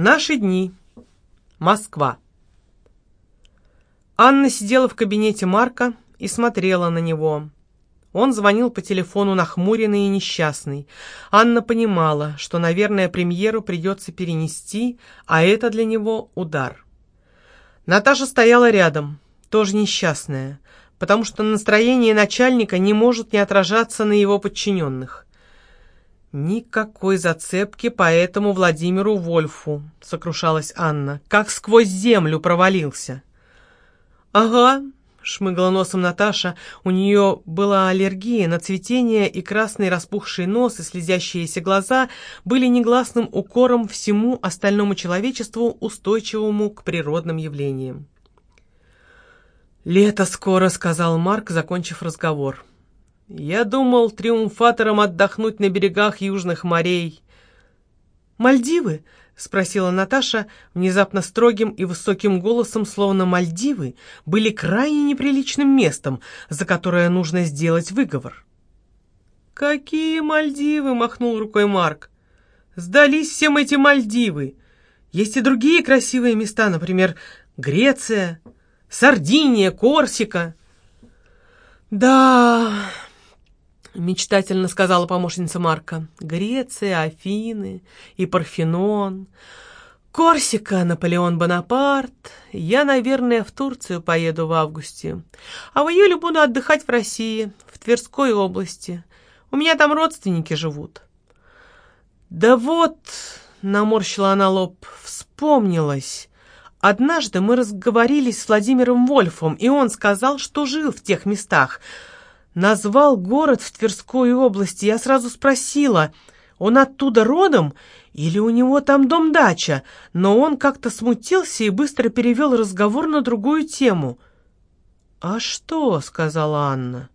Наши дни. Москва. Анна сидела в кабинете Марка и смотрела на него. Он звонил по телефону нахмуренный и несчастный. Анна понимала, что, наверное, премьеру придется перенести, а это для него удар. Наташа стояла рядом, тоже несчастная, потому что настроение начальника не может не отражаться на его подчиненных. «Никакой зацепки по этому Владимиру Вольфу», — сокрушалась Анна, — «как сквозь землю провалился». «Ага», — шмыгла носом Наташа, у нее была аллергия на цветение, и красный распухший нос и слезящиеся глаза были негласным укором всему остальному человечеству, устойчивому к природным явлениям. «Лето скоро», — сказал Марк, закончив разговор. Я думал триумфатором отдохнуть на берегах южных морей. «Мальдивы?» — спросила Наташа внезапно строгим и высоким голосом, словно Мальдивы были крайне неприличным местом, за которое нужно сделать выговор. «Какие Мальдивы?» — махнул рукой Марк. «Сдались всем эти Мальдивы. Есть и другие красивые места, например, Греция, Сардиния, Корсика». «Да...» мечтательно сказала помощница Марка. Греция, Афины и Парфенон. Корсика, Наполеон Бонапарт. Я, наверное, в Турцию поеду в августе. А в июле буду отдыхать в России, в Тверской области. У меня там родственники живут. Да вот, наморщила она лоб, вспомнилась. Однажды мы разговорились с Владимиром Вольфом, и он сказал, что жил в тех местах — назвал город в Тверской области. Я сразу спросила, он оттуда родом или у него там дом-дача, но он как-то смутился и быстро перевел разговор на другую тему. «А что?» — сказала Анна.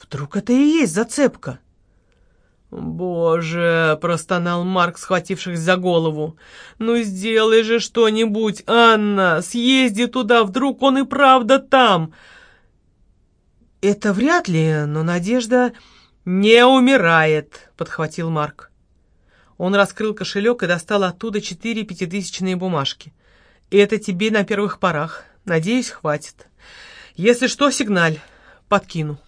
«Вдруг это и есть зацепка?» «Боже!» — простонал Марк, схватившись за голову. «Ну сделай же что-нибудь, Анна! Съезди туда, вдруг он и правда там!» «Это вряд ли, но Надежда не умирает», — подхватил Марк. Он раскрыл кошелек и достал оттуда четыре пятитысячные бумажки. «Это тебе на первых порах. Надеюсь, хватит. Если что, сигналь. Подкину».